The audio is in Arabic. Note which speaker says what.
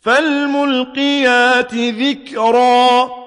Speaker 1: فالملقيات ذكرا.